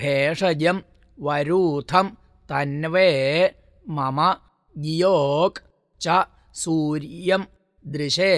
ഭേഷജം വരൂഥം തന്വേ മമ ജിയോക് ച സൂര്യം ദൃശേ